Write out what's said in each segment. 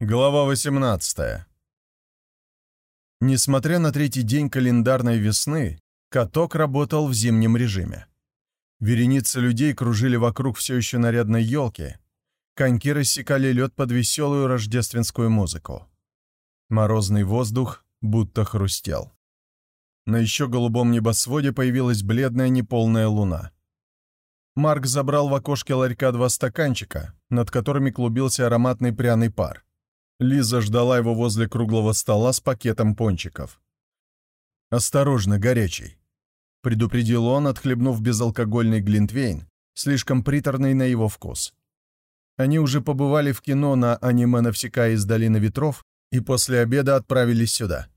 Глава 18 Несмотря на третий день календарной весны, каток работал в зимнем режиме. Вереницы людей кружили вокруг все еще нарядной елки. Коньки рассекали лед под веселую рождественскую музыку. Морозный воздух будто хрустел. На еще голубом небосводе появилась бледная неполная луна. Марк забрал в окошке ларька два стаканчика, над которыми клубился ароматный пряный пар. Лиза ждала его возле круглого стола с пакетом пончиков. «Осторожно, горячий», — предупредил он, отхлебнув безалкогольный глинтвейн, слишком приторный на его вкус. Они уже побывали в кино на аниме «Навсекая из долины ветров» и после обеда отправились сюда.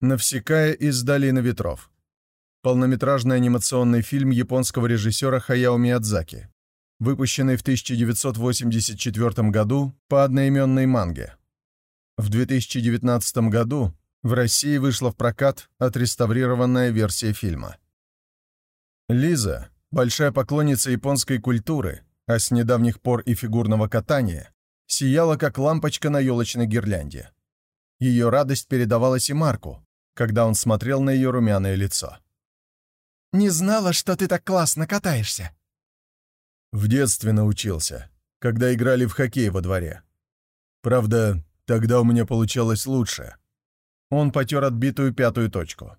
«Навсекая из долины ветров» — полнометражный анимационный фильм японского режиссера Хаяо Миядзаки, выпущенный в 1984 году по одноименной манге. В 2019 году в России вышла в прокат отреставрированная версия фильма. Лиза, большая поклонница японской культуры, а с недавних пор и фигурного катания, сияла как лампочка на елочной гирлянде. Ее радость передавалась и Марку, когда он смотрел на ее румяное лицо. «Не знала, что ты так классно катаешься», в детстве научился, когда играли в хоккей во дворе. Правда, тогда у меня получалось лучше. Он потер отбитую пятую точку.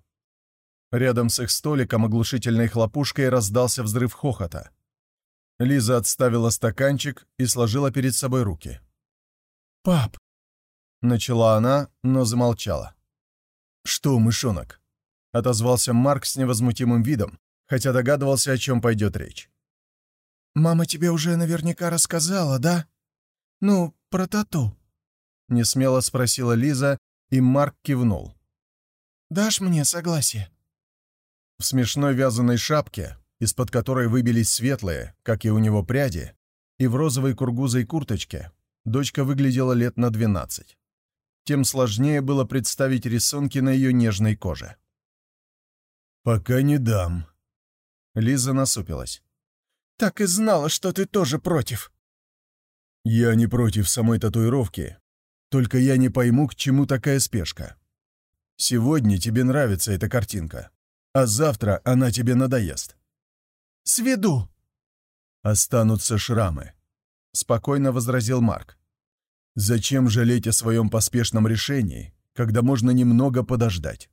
Рядом с их столиком оглушительной хлопушкой раздался взрыв хохота. Лиза отставила стаканчик и сложила перед собой руки. «Пап!» — начала она, но замолчала. «Что, мышонок?» — отозвался Марк с невозмутимым видом, хотя догадывался, о чем пойдет речь. «Мама тебе уже наверняка рассказала, да? Ну, про тату?» Несмело спросила Лиза, и Марк кивнул. «Дашь мне согласие?» В смешной вязаной шапке, из-под которой выбились светлые, как и у него пряди, и в розовой кургузой курточке, дочка выглядела лет на двенадцать. Тем сложнее было представить рисунки на ее нежной коже. «Пока не дам». Лиза насупилась. Так и знала, что ты тоже против». «Я не против самой татуировки, только я не пойму, к чему такая спешка. Сегодня тебе нравится эта картинка, а завтра она тебе надоест». «Сведу!» «Останутся шрамы», — спокойно возразил Марк. «Зачем жалеть о своем поспешном решении, когда можно немного подождать?»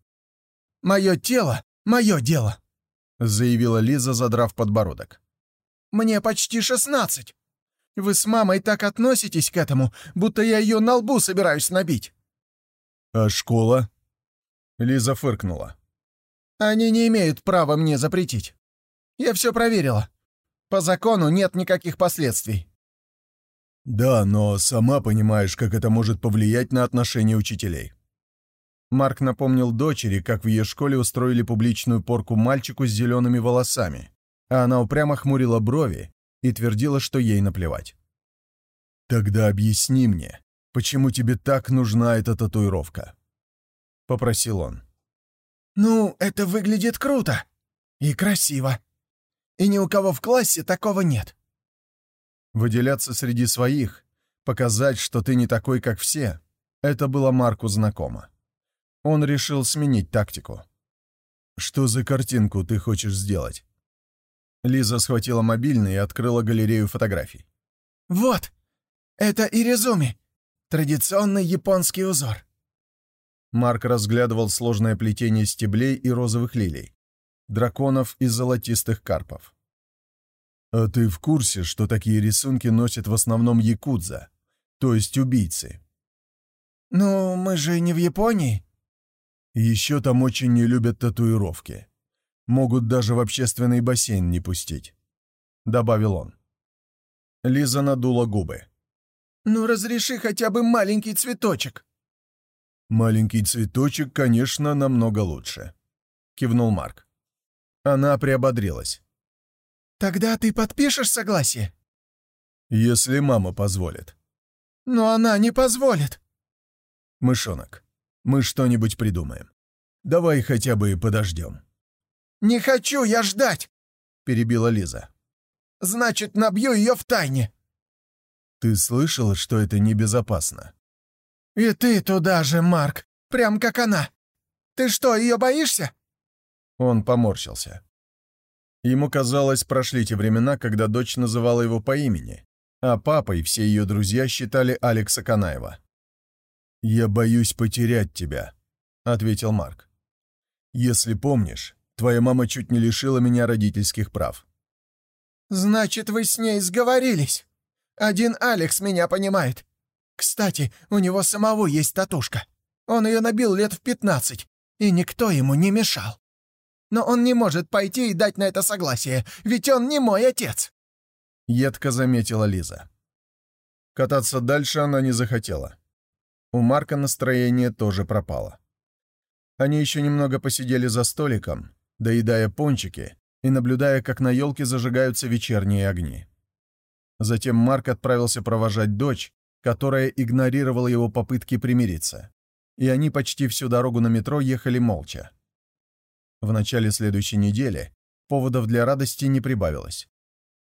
«Мое тело — мое дело», — заявила Лиза, задрав подбородок. Мне почти шестнадцать. Вы с мамой так относитесь к этому, будто я ее на лбу собираюсь набить». «А школа?» Лиза фыркнула. «Они не имеют права мне запретить. Я все проверила. По закону нет никаких последствий». «Да, но сама понимаешь, как это может повлиять на отношения учителей». Марк напомнил дочери, как в ее школе устроили публичную порку мальчику с зелеными волосами, а она упрямо хмурила брови и твердила, что ей наплевать. «Тогда объясни мне, почему тебе так нужна эта татуировка?» — попросил он. «Ну, это выглядит круто и красиво. И ни у кого в классе такого нет». Выделяться среди своих, показать, что ты не такой, как все, это было Марку знакомо. Он решил сменить тактику. «Что за картинку ты хочешь сделать?» Лиза схватила мобильный и открыла галерею фотографий. «Вот! Это иризуми! Традиционный японский узор!» Марк разглядывал сложное плетение стеблей и розовых лилий, драконов и золотистых карпов. «А ты в курсе, что такие рисунки носят в основном якудза, то есть убийцы?» «Ну, мы же не в Японии». «Еще там очень не любят татуировки. Могут даже в общественный бассейн не пустить», — добавил он. Лиза надула губы. «Ну, разреши хотя бы маленький цветочек». «Маленький цветочек, конечно, намного лучше», — кивнул Марк. Она приободрилась. «Тогда ты подпишешь согласие?» «Если мама позволит». «Но она не позволит». «Мышонок, мы что-нибудь придумаем. Давай хотя бы подождем». «Не хочу я ждать!» — перебила Лиза. «Значит, набью ее в тайне!» Ты слышал, что это небезопасно? «И ты туда же, Марк, прям как она. Ты что, ее боишься?» Он поморщился. Ему казалось, прошли те времена, когда дочь называла его по имени, а папа и все ее друзья считали Алекса Канаева. «Я боюсь потерять тебя», — ответил Марк. «Если помнишь, твоя мама чуть не лишила меня родительских прав». «Значит, вы с ней сговорились. Один Алекс меня понимает. Кстати, у него самого есть татушка. Он ее набил лет в пятнадцать, и никто ему не мешал. Но он не может пойти и дать на это согласие, ведь он не мой отец». Едко заметила Лиза. Кататься дальше она не захотела. У Марка настроение тоже пропало. Они еще немного посидели за столиком, доедая пончики и наблюдая, как на елке зажигаются вечерние огни. Затем Марк отправился провожать дочь, которая игнорировала его попытки примириться, и они почти всю дорогу на метро ехали молча. В начале следующей недели поводов для радости не прибавилось.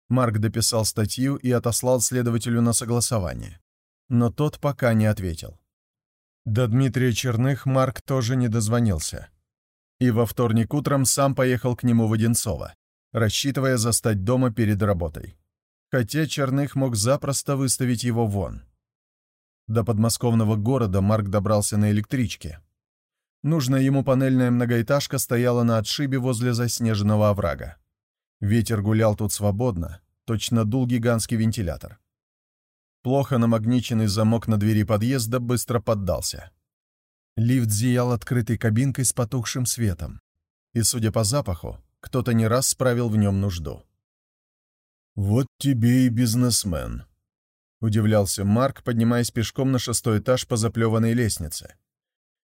Марк дописал статью и отослал следователю на согласование, но тот пока не ответил. До Дмитрия Черных Марк тоже не дозвонился. И во вторник утром сам поехал к нему в Одинцово, рассчитывая застать дома перед работой. Хотя Черных мог запросто выставить его вон. До подмосковного города Марк добрался на электричке. Нужная ему панельная многоэтажка стояла на отшибе возле заснеженного оврага. Ветер гулял тут свободно, точно дул гигантский вентилятор. Плохо намагниченный замок на двери подъезда быстро поддался. Лифт зиял открытой кабинкой с потухшим светом. И, судя по запаху, кто-то не раз справил в нем нужду. «Вот тебе и бизнесмен», — удивлялся Марк, поднимаясь пешком на шестой этаж по заплеванной лестнице.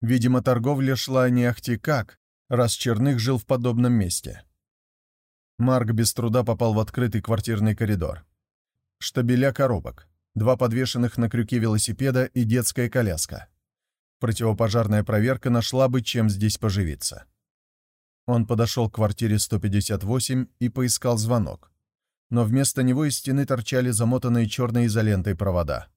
Видимо, торговля шла не ахти как, раз Черных жил в подобном месте. Марк без труда попал в открытый квартирный коридор. Штабеля коробок, два подвешенных на крюке велосипеда и детская коляска. Противопожарная проверка нашла бы, чем здесь поживиться. Он подошел к квартире 158 и поискал звонок. Но вместо него из стены торчали замотанные черной изолентой провода.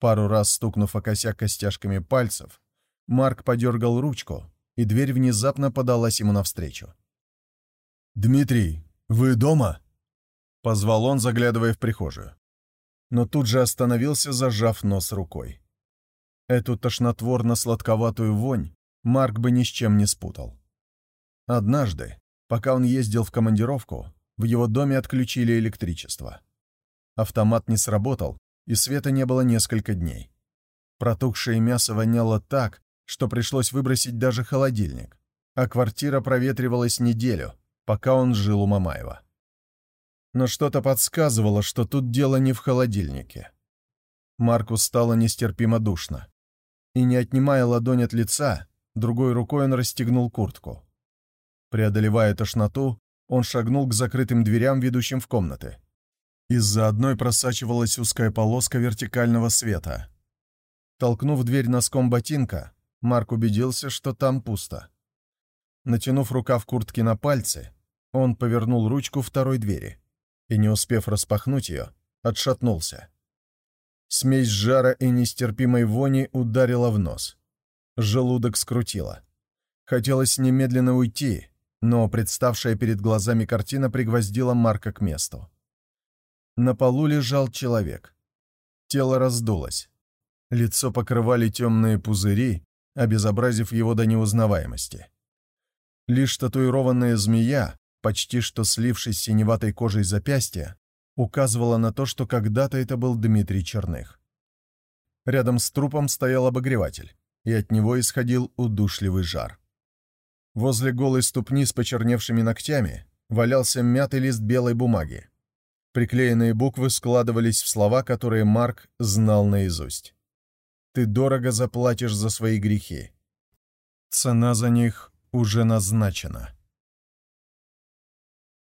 Пару раз стукнув о косяк костяшками пальцев, Марк подергал ручку, и дверь внезапно подалась ему навстречу. «Дмитрий, вы дома?» — позвал он, заглядывая в прихожую но тут же остановился, зажав нос рукой. Эту тошнотворно-сладковатую вонь Марк бы ни с чем не спутал. Однажды, пока он ездил в командировку, в его доме отключили электричество. Автомат не сработал, и света не было несколько дней. Протухшее мясо воняло так, что пришлось выбросить даже холодильник, а квартира проветривалась неделю, пока он жил у Мамаева но что-то подсказывало, что тут дело не в холодильнике. Марку стало нестерпимо душно. И не отнимая ладонь от лица, другой рукой он расстегнул куртку. Преодолевая тошноту, он шагнул к закрытым дверям, ведущим в комнаты. Из-за одной просачивалась узкая полоска вертикального света. Толкнув дверь носком ботинка, Марк убедился, что там пусто. Натянув рукав куртки на пальцы, он повернул ручку второй двери и, не успев распахнуть ее, отшатнулся. Смесь жара и нестерпимой вони ударила в нос. Желудок скрутило. Хотелось немедленно уйти, но представшая перед глазами картина пригвоздила Марка к месту. На полу лежал человек. Тело раздулось. Лицо покрывали темные пузыри, обезобразив его до неузнаваемости. Лишь татуированная змея, почти что слившись с синеватой кожей запястья, указывала на то, что когда-то это был Дмитрий Черных. Рядом с трупом стоял обогреватель, и от него исходил удушливый жар. Возле голой ступни с почерневшими ногтями валялся мятый лист белой бумаги. Приклеенные буквы складывались в слова, которые Марк знал наизусть. «Ты дорого заплатишь за свои грехи. Цена за них уже назначена».